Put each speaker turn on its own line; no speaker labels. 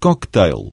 cocktail.